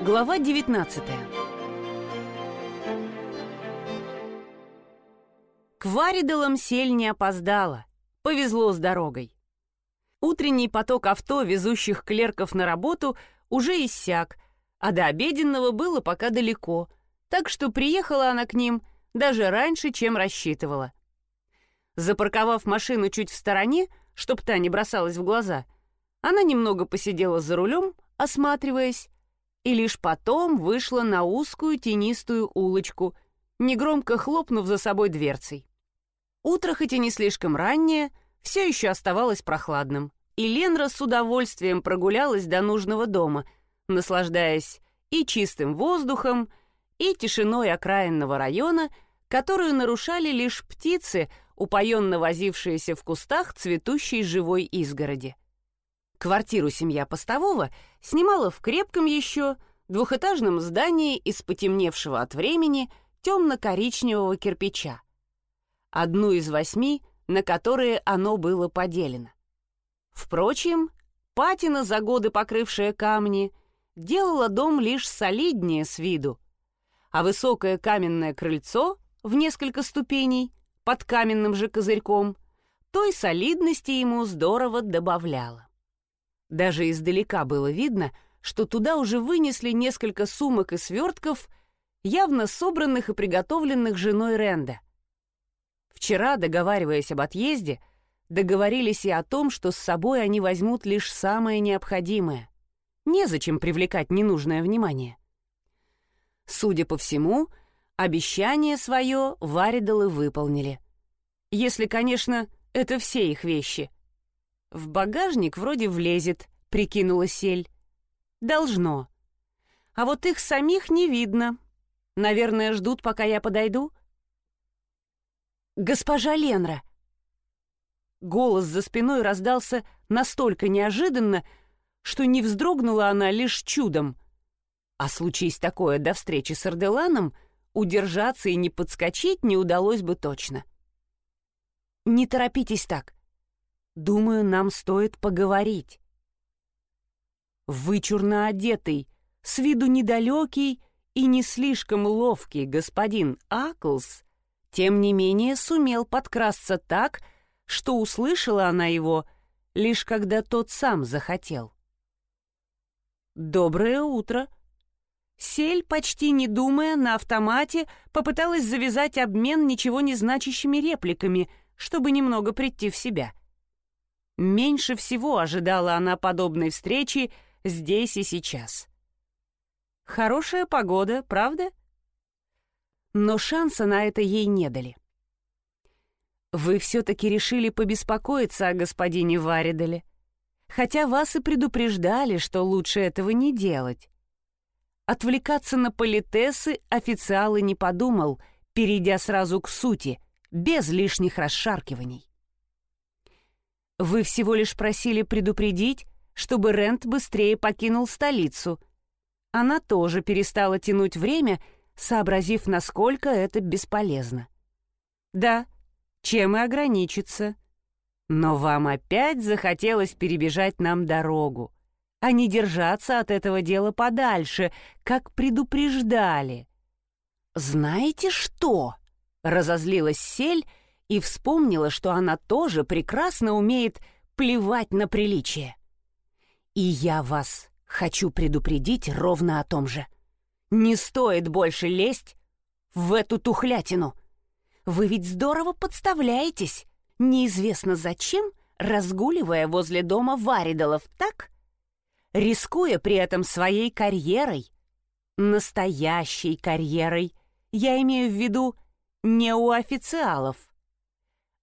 Глава 19 К Варидалам сель не опоздала. Повезло с дорогой. Утренний поток авто, везущих клерков на работу, уже иссяк, а до обеденного было пока далеко, так что приехала она к ним даже раньше, чем рассчитывала. Запарковав машину чуть в стороне, чтоб та не бросалась в глаза, она немного посидела за рулем, осматриваясь, и лишь потом вышла на узкую тенистую улочку, негромко хлопнув за собой дверцей. Утро, хоть и не слишком раннее, все еще оставалось прохладным, и Ленра с удовольствием прогулялась до нужного дома, наслаждаясь и чистым воздухом, и тишиной окраинного района, которую нарушали лишь птицы, упоенно возившиеся в кустах цветущей живой изгороди. Квартиру семья постового снимала в крепком еще двухэтажном здании из потемневшего от времени темно-коричневого кирпича. Одну из восьми, на которые оно было поделено. Впрочем, патина, за годы покрывшая камни, делала дом лишь солиднее с виду, а высокое каменное крыльцо в несколько ступеней под каменным же козырьком той солидности ему здорово добавляло. Даже издалека было видно, что туда уже вынесли несколько сумок и свертков, явно собранных и приготовленных женой Ренда. Вчера, договариваясь об отъезде, договорились и о том, что с собой они возьмут лишь самое необходимое. Незачем привлекать ненужное внимание. Судя по всему, обещание свое Варидалы выполнили. Если, конечно, это все их вещи — «В багажник вроде влезет», — прикинула Сель. «Должно. А вот их самих не видно. Наверное, ждут, пока я подойду». «Госпожа Ленра!» Голос за спиной раздался настолько неожиданно, что не вздрогнула она лишь чудом. А случись такое до встречи с Арделаном, удержаться и не подскочить не удалось бы точно. «Не торопитесь так. Думаю, нам стоит поговорить. Вычурно одетый, с виду недалекий и не слишком ловкий господин Аклс, тем не менее сумел подкрасться так, что услышала она его, лишь когда тот сам захотел. «Доброе утро!» Сель, почти не думая, на автомате попыталась завязать обмен ничего не значащими репликами, чтобы немного прийти в себя. Меньше всего ожидала она подобной встречи здесь и сейчас. Хорошая погода, правда? Но шанса на это ей не дали. Вы все-таки решили побеспокоиться о господине Вариделе, хотя вас и предупреждали, что лучше этого не делать. Отвлекаться на политесы официал и не подумал, перейдя сразу к сути, без лишних расшаркиваний. Вы всего лишь просили предупредить, чтобы Рент быстрее покинул столицу. Она тоже перестала тянуть время, сообразив, насколько это бесполезно. Да, чем и ограничиться. Но вам опять захотелось перебежать нам дорогу, а не держаться от этого дела подальше, как предупреждали. «Знаете что?» — разозлилась Сель и вспомнила, что она тоже прекрасно умеет плевать на приличие. И я вас хочу предупредить ровно о том же. Не стоит больше лезть в эту тухлятину. Вы ведь здорово подставляетесь, неизвестно зачем, разгуливая возле дома Варидолов, так? Рискуя при этом своей карьерой. Настоящей карьерой. Я имею в виду не у официалов.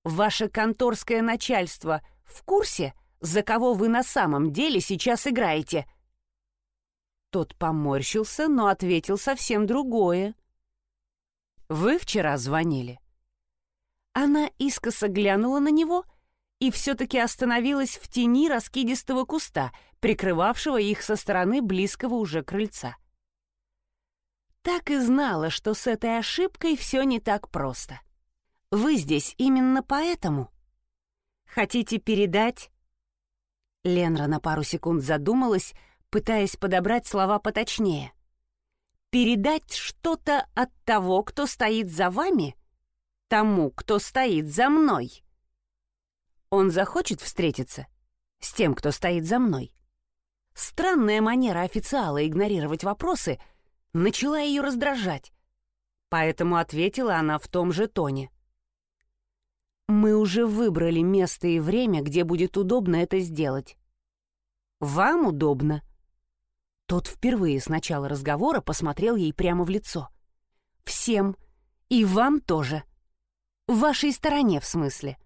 Ваше конторское начальство в курсе, за кого вы на самом деле сейчас играете?» Тот поморщился, но ответил совсем другое. «Вы вчера звонили?» Она искоса глянула на него и все-таки остановилась в тени раскидистого куста, прикрывавшего их со стороны близкого уже крыльца. Так и знала, что с этой ошибкой все не так просто. Вы здесь именно поэтому? Хотите передать?» Ленра на пару секунд задумалась, пытаясь подобрать слова поточнее. передать что-то от того, кто стоит за вами, тому, кто стоит за мной. Он захочет встретиться с тем, кто стоит за мной. Странная манера официала игнорировать вопросы начала ее раздражать, поэтому ответила она в том же тоне. «Мы уже выбрали место и время, где будет удобно это сделать. Вам удобно?» Тот впервые с начала разговора посмотрел ей прямо в лицо. «Всем. И вам тоже. В вашей стороне, в смысле».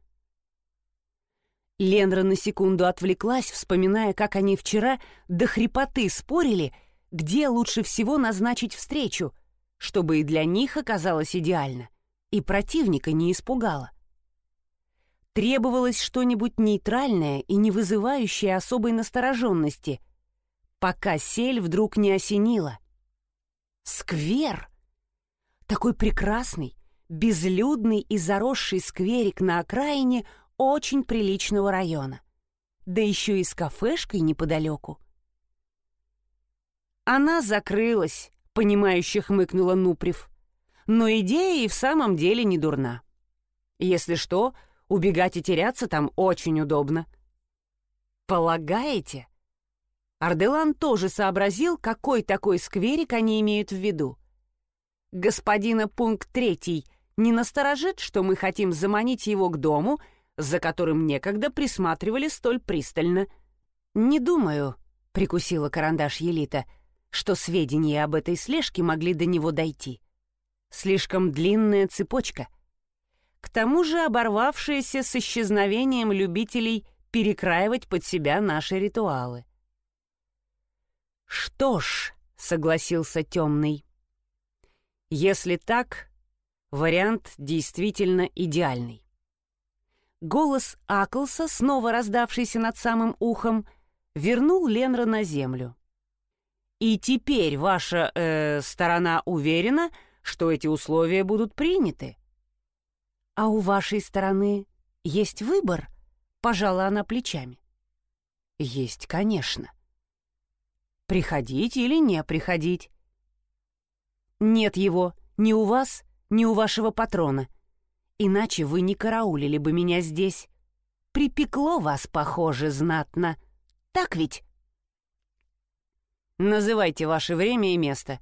Ленра на секунду отвлеклась, вспоминая, как они вчера до хрипоты спорили, где лучше всего назначить встречу, чтобы и для них оказалось идеально, и противника не испугало. Требовалось что-нибудь нейтральное и не вызывающее особой настороженности, пока сель вдруг не осенила. Сквер! Такой прекрасный, безлюдный и заросший скверик на окраине очень приличного района. Да еще и с кафешкой неподалеку. Она закрылась, понимающе хмыкнула Нуприв. Но идея и в самом деле не дурна. Если что, убегать и теряться там очень удобно. Полагаете? Арделан тоже сообразил, какой такой скверик они имеют в виду. Господина пункт третий не насторожит, что мы хотим заманить его к дому — за которым некогда присматривали столь пристально. «Не думаю», — прикусила карандаш Елита, «что сведения об этой слежке могли до него дойти. Слишком длинная цепочка. К тому же оборвавшаяся с исчезновением любителей перекраивать под себя наши ритуалы». «Что ж», — согласился темный, — «если так, вариант действительно идеальный. Голос Аклса, снова раздавшийся над самым ухом, вернул Ленра на землю. «И теперь ваша э, сторона уверена, что эти условия будут приняты?» «А у вашей стороны есть выбор?» — пожала она плечами. «Есть, конечно. Приходить или не приходить?» «Нет его ни у вас, ни у вашего патрона», Иначе вы не караулили бы меня здесь. Припекло вас, похоже, знатно. Так ведь? Называйте ваше время и место.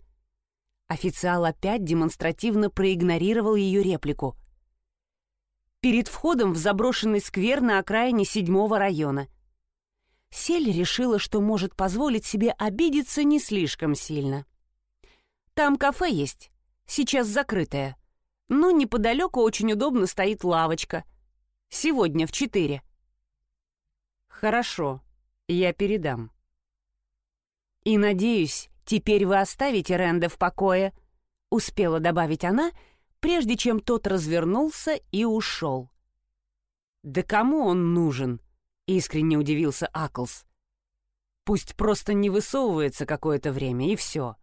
Официал опять демонстративно проигнорировал ее реплику. Перед входом в заброшенный сквер на окраине седьмого района. Сель решила, что может позволить себе обидеться не слишком сильно. Там кафе есть, сейчас закрытое но неподалеку очень удобно стоит лавочка. Сегодня в четыре. Хорошо, я передам. И надеюсь, теперь вы оставите Ренда в покое, успела добавить она, прежде чем тот развернулся и ушел. Да кому он нужен? Искренне удивился Аклс. Пусть просто не высовывается какое-то время, и все.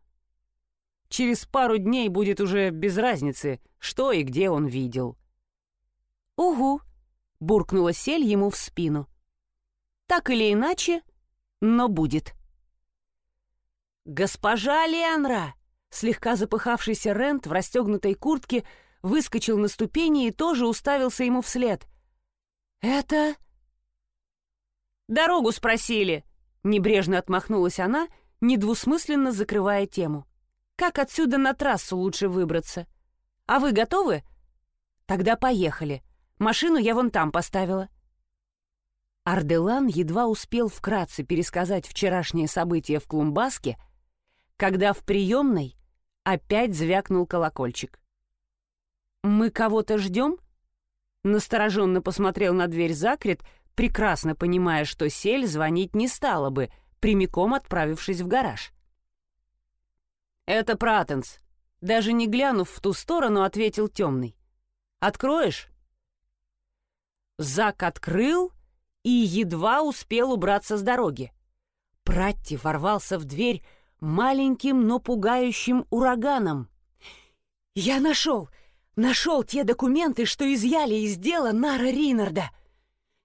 — Через пару дней будет уже без разницы, что и где он видел. «Угу», — буркнула сель ему в спину. «Так или иначе, но будет». «Госпожа Ленра!» Слегка запыхавшийся Рент в расстегнутой куртке выскочил на ступени и тоже уставился ему вслед. «Это...» «Дорогу спросили!» — небрежно отмахнулась она, недвусмысленно закрывая тему. Как отсюда на трассу лучше выбраться? А вы готовы? Тогда поехали. Машину я вон там поставила. Арделан едва успел вкратце пересказать вчерашние события в Клумбаске, когда в приемной опять звякнул колокольчик. «Мы кого-то ждем?» Настороженно посмотрел на дверь Закрит, прекрасно понимая, что Сель звонить не стала бы, прямиком отправившись в гараж. «Это Пратенс», — даже не глянув в ту сторону, ответил темный. «Откроешь?» Зак открыл и едва успел убраться с дороги. Пратти ворвался в дверь маленьким, но пугающим ураганом. «Я нашел! Нашел те документы, что изъяли из дела Нара Ринарда!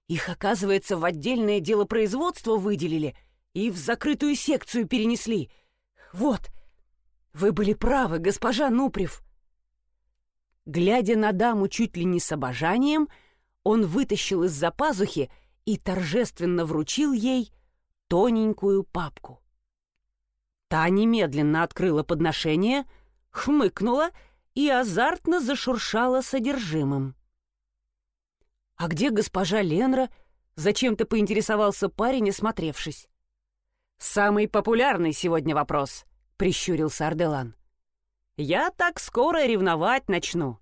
Их, оказывается, в отдельное дело производства выделили и в закрытую секцию перенесли. Вот, Вы были правы, госпожа Нуприв. Глядя на даму чуть ли не с обожанием, он вытащил из-за пазухи и торжественно вручил ей тоненькую папку. Та немедленно открыла подношение, хмыкнула и азартно зашуршала содержимым. «А где госпожа Ленра?» — зачем-то поинтересовался парень, осмотревшись. «Самый популярный сегодня вопрос», — прищурился Арделан. «Я так скоро ревновать начну».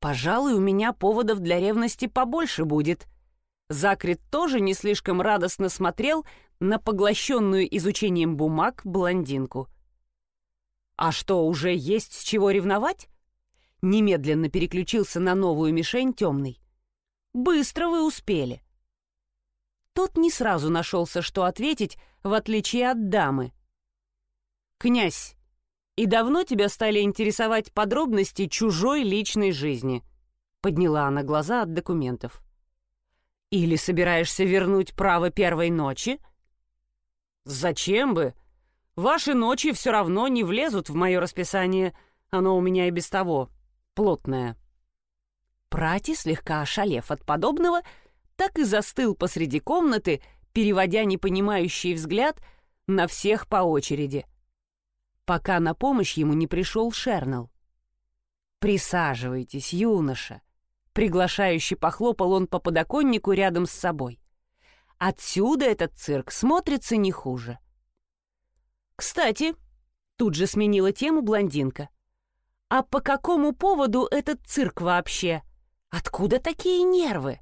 «Пожалуй, у меня поводов для ревности побольше будет». Закрит тоже не слишком радостно смотрел на поглощенную изучением бумаг блондинку. «А что, уже есть с чего ревновать?» Немедленно переключился на новую мишень темный. «Быстро вы успели». Тот не сразу нашелся, что ответить, в отличие от дамы. «Князь, и давно тебя стали интересовать подробности чужой личной жизни?» Подняла она глаза от документов. «Или собираешься вернуть право первой ночи?» «Зачем бы? Ваши ночи все равно не влезут в мое расписание. Оно у меня и без того плотное». Прати, слегка ошалев от подобного, так и застыл посреди комнаты, переводя непонимающий взгляд на всех по очереди, пока на помощь ему не пришел Шернел. «Присаживайтесь, юноша», — приглашающе похлопал он по подоконнику рядом с собой. Отсюда этот цирк смотрится не хуже. Кстати, тут же сменила тему блондинка. А по какому поводу этот цирк вообще? Откуда такие нервы?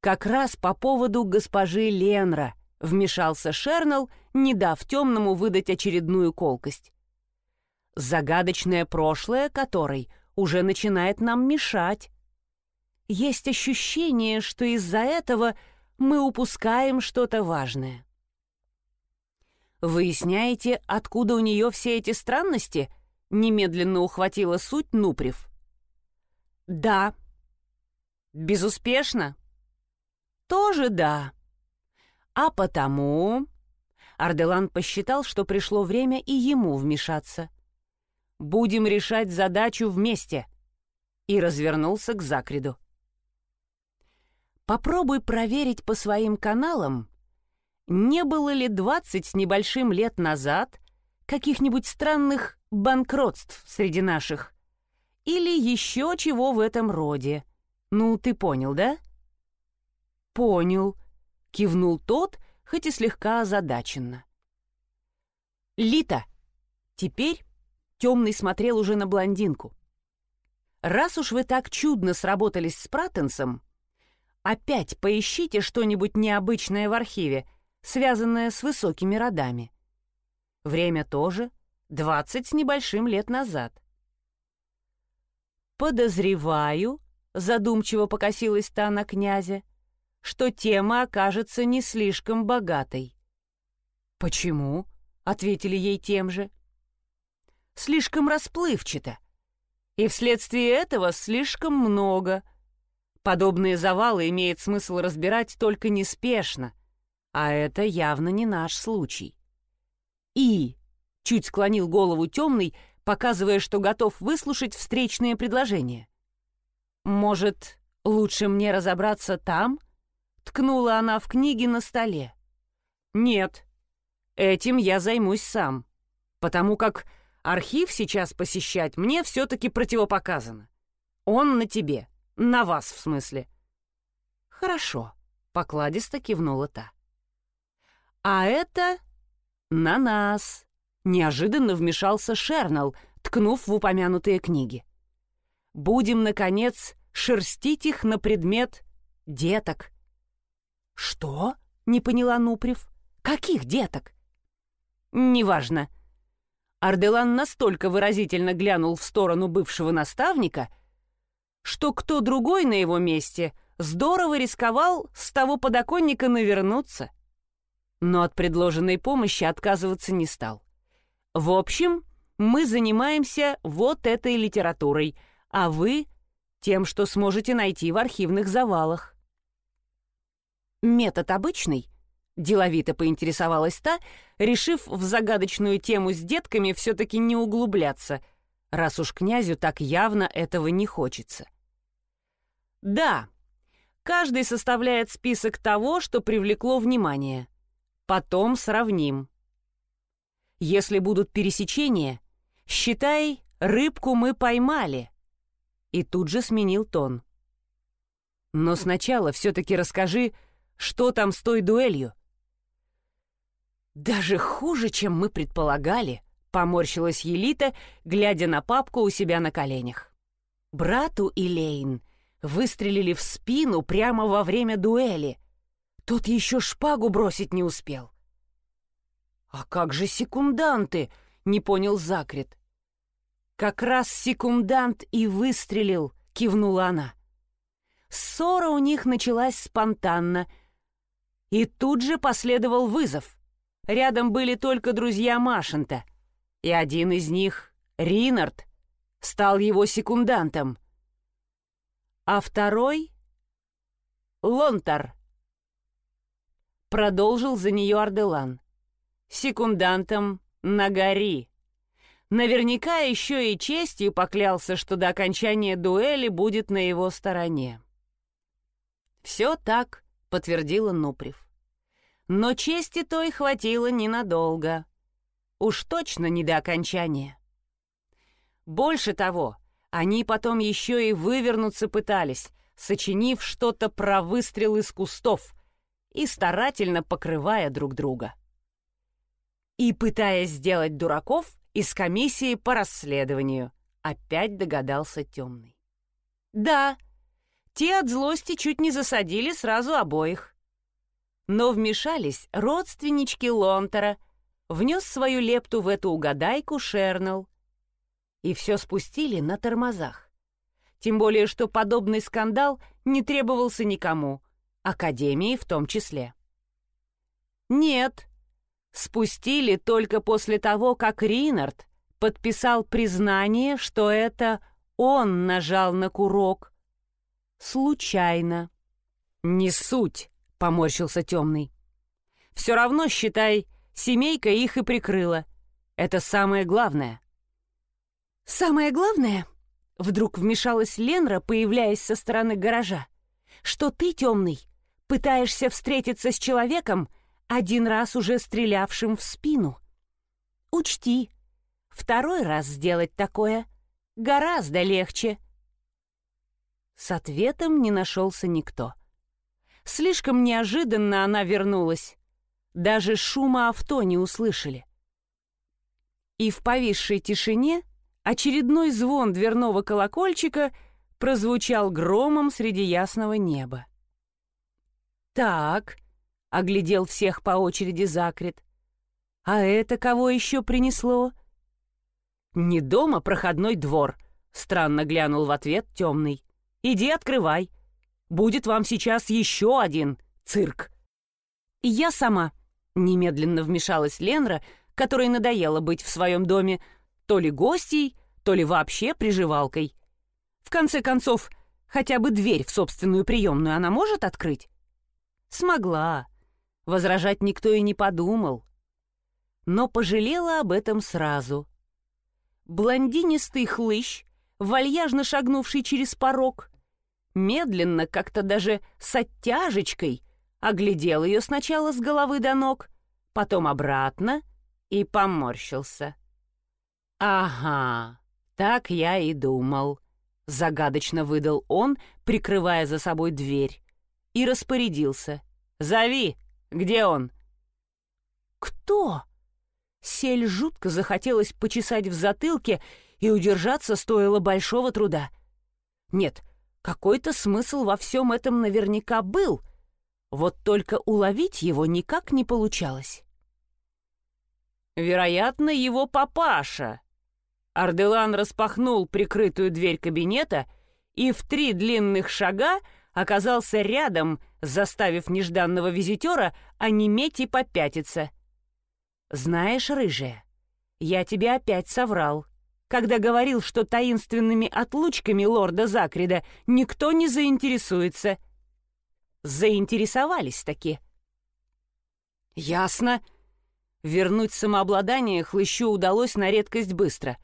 Как раз по поводу госпожи Ленра, вмешался Шернел, не дав темному выдать очередную колкость. Загадочное прошлое которой уже начинает нам мешать. Есть ощущение, что из-за этого мы упускаем что-то важное. «Выясняете, откуда у нее все эти странности?» — немедленно ухватила суть Нуприв. «Да». «Безуспешно?» «Тоже да». «А потому...» Арделан посчитал, что пришло время и ему вмешаться. «Будем решать задачу вместе», и развернулся к Закриду. Попробуй проверить по своим каналам, не было ли двадцать с небольшим лет назад каких-нибудь странных банкротств среди наших? Или еще чего в этом роде? Ну, ты понял, да? Понял, кивнул тот, хоть и слегка озадаченно. Лита. Теперь темный смотрел уже на блондинку. Раз уж вы так чудно сработались с Пратенсом, Опять поищите что-нибудь необычное в архиве, связанное с высокими родами. Время тоже двадцать с небольшим лет назад. «Подозреваю», — задумчиво покосилась та на князя, «что тема окажется не слишком богатой». «Почему?» — ответили ей тем же. «Слишком расплывчато. И вследствие этого слишком много», — Подобные завалы имеет смысл разбирать только неспешно, а это явно не наш случай. И чуть склонил голову темный, показывая, что готов выслушать встречные предложения. «Может, лучше мне разобраться там?» — ткнула она в книге на столе. «Нет, этим я займусь сам, потому как архив сейчас посещать мне все-таки противопоказано. Он на тебе». На вас, в смысле. Хорошо, покладисто кивнула та. А это на нас. Неожиданно вмешался Шернал, ткнув в упомянутые книги. Будем, наконец, шерстить их на предмет деток. Что? Не поняла Нуприв. Каких деток? Неважно. Арделан настолько выразительно глянул в сторону бывшего наставника — что кто другой на его месте здорово рисковал с того подоконника навернуться. Но от предложенной помощи отказываться не стал. В общем, мы занимаемся вот этой литературой, а вы — тем, что сможете найти в архивных завалах. Метод обычный, Деловито поинтересовалась та, решив в загадочную тему с детками все-таки не углубляться, раз уж князю так явно этого не хочется. «Да, каждый составляет список того, что привлекло внимание. Потом сравним. Если будут пересечения, считай, рыбку мы поймали». И тут же сменил тон. «Но сначала все-таки расскажи, что там с той дуэлью?» «Даже хуже, чем мы предполагали», — поморщилась Елита, глядя на папку у себя на коленях. Брату Илейн выстрелили в спину прямо во время дуэли. Тот еще шпагу бросить не успел. «А как же секунданты?» — не понял Закрит. «Как раз секундант и выстрелил», — кивнула она. Ссора у них началась спонтанно, и тут же последовал вызов. Рядом были только друзья Машента, и один из них, Ринард, стал его секундантом. А второй — Лонтар. Продолжил за нее Арделан. Секундантом Нагари. Наверняка еще и честью поклялся, что до окончания дуэли будет на его стороне. «Все так», — подтвердила Нуприв. Но чести той хватило ненадолго. Уж точно не до окончания. Больше того, они потом еще и вывернуться пытались, сочинив что-то про выстрел из кустов и старательно покрывая друг друга. И пытаясь сделать дураков из комиссии по расследованию, опять догадался темный. Да, те от злости чуть не засадили сразу обоих. Но вмешались родственнички Лонтера, внес свою лепту в эту угадайку Шернелл. И все спустили на тормозах. Тем более, что подобный скандал не требовался никому, Академии в том числе. Нет, спустили только после того, как Ринард подписал признание, что это он нажал на курок. Случайно. Не суть. — поморщился темный. «Все равно, считай, семейка их и прикрыла. Это самое главное». «Самое главное?» — вдруг вмешалась Ленра, появляясь со стороны гаража. «Что ты, темный, пытаешься встретиться с человеком, один раз уже стрелявшим в спину. Учти, второй раз сделать такое гораздо легче». С ответом не нашелся никто. — Слишком неожиданно она вернулась. Даже шума авто не услышали. И в повисшей тишине очередной звон дверного колокольчика прозвучал громом среди ясного неба. «Так», — оглядел всех по очереди Закрит, — «а это кого еще принесло?» «Не дома, проходной двор», — странно глянул в ответ темный. «Иди открывай». Будет вам сейчас еще один цирк». «Я сама», — немедленно вмешалась Ленра, которой надоело быть в своем доме то ли гостей, то ли вообще приживалкой. В конце концов, хотя бы дверь в собственную приемную она может открыть? Смогла. Возражать никто и не подумал. Но пожалела об этом сразу. Блондинистый хлыщ, вальяжно шагнувший через порог, медленно, как-то даже с оттяжечкой, оглядел ее сначала с головы до ног, потом обратно и поморщился. «Ага, так я и думал», — загадочно выдал он, прикрывая за собой дверь, и распорядился. «Зови! Где он?» «Кто?» Сель жутко захотелось почесать в затылке, и удержаться стоило большого труда. Нет, какой-то смысл во всем этом наверняка был, вот только уловить его никак не получалось. «Вероятно, его папаша». Арделан распахнул прикрытую дверь кабинета и в три длинных шага оказался рядом, заставив нежданного визитера онеметь и попятиться. «Знаешь, рыжая, я тебе опять соврал когда говорил, что таинственными отлучками лорда Закрида никто не заинтересуется. Заинтересовались таки. «Ясно». Вернуть самообладание хлыщу удалось на редкость быстро.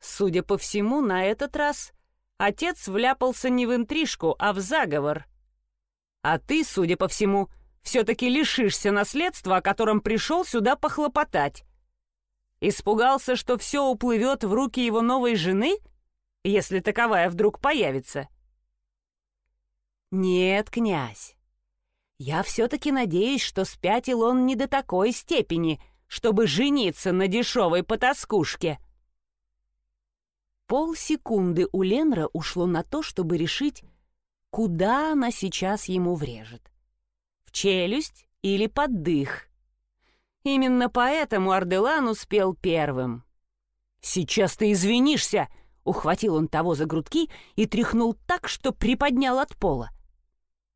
Судя по всему, на этот раз отец вляпался не в интрижку, а в заговор. А ты, судя по всему, все-таки лишишься наследства, о котором пришел сюда похлопотать. Испугался, что все уплывет в руки его новой жены, если таковая вдруг появится? Нет, князь. Я все-таки надеюсь, что спятил он не до такой степени, чтобы жениться на дешевой потаскушке. Полсекунды у Ленра ушло на то, чтобы решить, куда она сейчас ему врежет челюсть или под дых. Именно поэтому Арделан успел первым. «Сейчас ты извинишься!» — ухватил он того за грудки и тряхнул так, что приподнял от пола.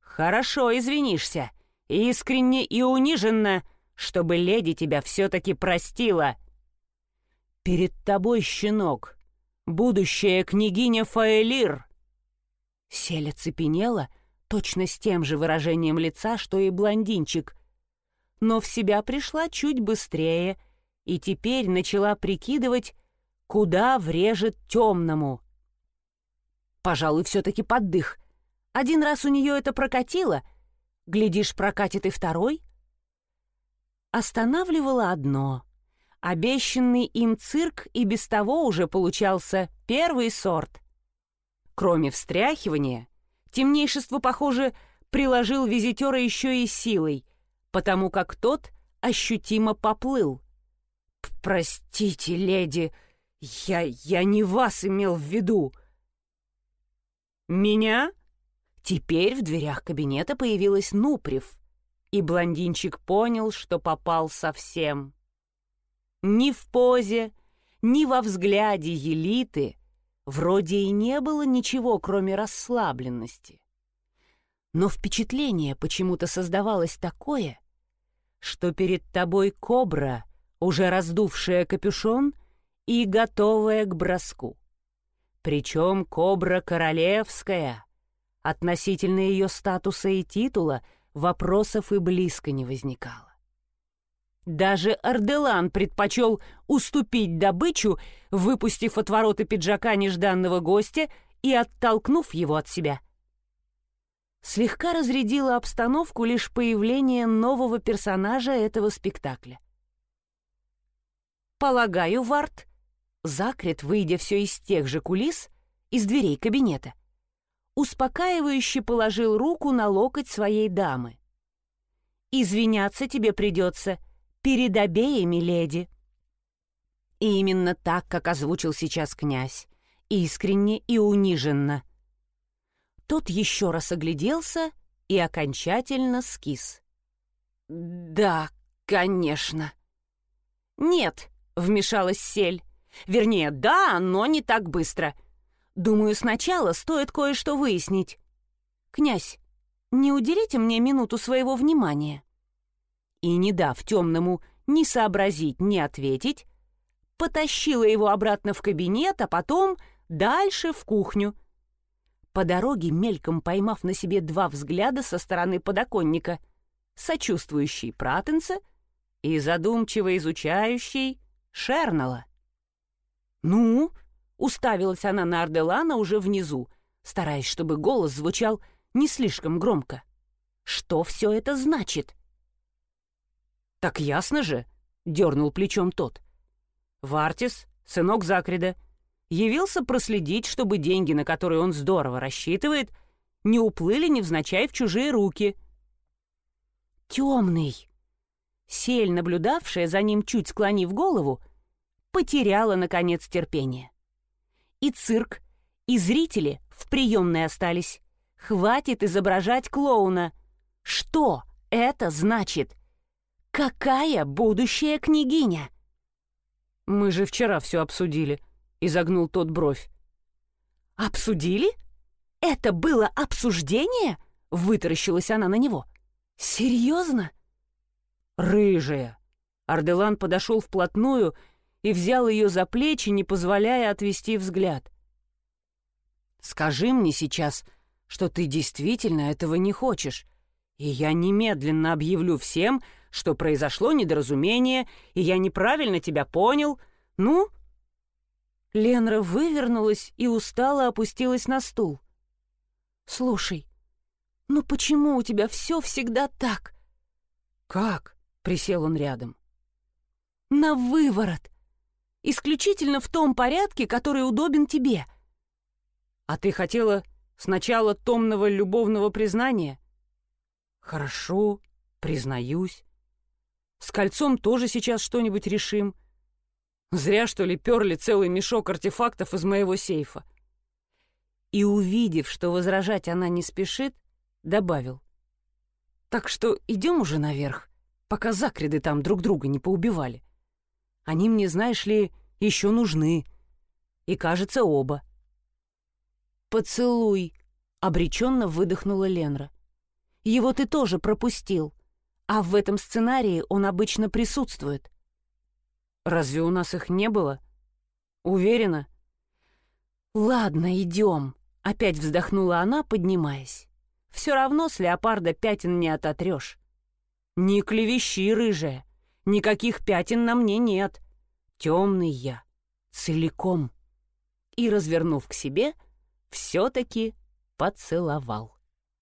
«Хорошо извинишься, искренне и униженно, чтобы леди тебя все-таки простила. Перед тобой, щенок, будущая княгиня Фаэлир!» Селя цепенела — точно с тем же выражением лица, что и блондинчик. Но в себя пришла чуть быстрее и теперь начала прикидывать, куда врежет темному. Пожалуй, все-таки поддых. Один раз у нее это прокатило, глядишь, прокатит и второй. Останавливало одно. Обещанный им цирк и без того уже получался первый сорт. Кроме встряхивания, Темнейшество, похоже, приложил визитера еще и силой, потому как тот ощутимо поплыл. «Простите, леди, я, я не вас имел в виду». «Меня?» Теперь в дверях кабинета появилась Нуприв, и блондинчик понял, что попал совсем. Ни в позе, ни во взгляде Елиты Вроде и не было ничего, кроме расслабленности. Но впечатление почему-то создавалось такое, что перед тобой кобра, уже раздувшая капюшон и готовая к броску. Причем кобра королевская. Относительно ее статуса и титула вопросов и близко не возникало. Даже Арделан предпочел уступить добычу, выпустив от ворота пиджака нежданного гостя и оттолкнув его от себя. Слегка разрядило обстановку лишь появление нового персонажа этого спектакля. «Полагаю, Варт», Закрет, выйдя все из тех же кулис, из дверей кабинета, успокаивающе положил руку на локоть своей дамы. «Извиняться тебе придется», — перед обеими леди. И именно так, как озвучил сейчас князь, искренне и униженно. Тот еще раз огляделся и окончательно скис. «Да, конечно». «Нет», — вмешалась Сель. «Вернее, да, но не так быстро. Думаю, сначала стоит кое-что выяснить. Князь, не уделите мне минуту своего внимания?» и, не дав темному ни сообразить, ни ответить, потащила его обратно в кабинет, а потом дальше в кухню. По дороге, мельком поймав на себе два взгляда со стороны подоконника, сочувствующий Пратенца и задумчиво изучающий Шернала. «Ну?» — уставилась она на Арделана уже внизу, стараясь, чтобы голос звучал не слишком громко. «Что все это значит?» «Так ясно же!» — дернул плечом тот. «Вартис, сынок Закрида, явился проследить, чтобы деньги, на которые он здорово рассчитывает, не уплыли невзначай в чужие руки». «Темный!» Сель, наблюдавшая за ним, чуть склонив голову, потеряла, наконец, терпение. И цирк, и зрители в приемной остались. Хватит изображать клоуна. Что это значит? Какая будущая княгиня? Мы же вчера все обсудили, изогнул тот бровь. Обсудили? Это было обсуждение? Вытаращилась она на него. Серьезно? Рыжая. Арделан подошел вплотную и взял ее за плечи, не позволяя отвести взгляд. «Скажи мне сейчас, что ты действительно этого не хочешь, и я немедленно объявлю всем, что произошло недоразумение, и я неправильно тебя понял. Ну?» Ленра вывернулась и устало опустилась на стул. «Слушай, ну почему у тебя все всегда так?» «Как?» — присел он рядом. «На выворот. Исключительно в том порядке, который удобен тебе». «А ты хотела сначала томного любовного признания?» «Хорошо, признаюсь. С кольцом тоже сейчас что-нибудь решим. Зря, что ли, перли целый мешок артефактов из моего сейфа». И, увидев, что возражать она не спешит, добавил. «Так что идем уже наверх, пока закреды там друг друга не поубивали. Они мне, знаешь ли, еще нужны. И, кажется, оба». «Поцелуй!» — обреченно выдохнула Ленра. «Его ты тоже пропустил, а в этом сценарии он обычно присутствует». «Разве у нас их не было? Уверена?» «Ладно, идем», — опять вздохнула она, поднимаясь. «Все равно с леопарда пятен не ототрешь». «Не клевещи, рыжая, никаких пятен на мне нет. Темный я, целиком». И, развернув к себе, — все-таки поцеловал.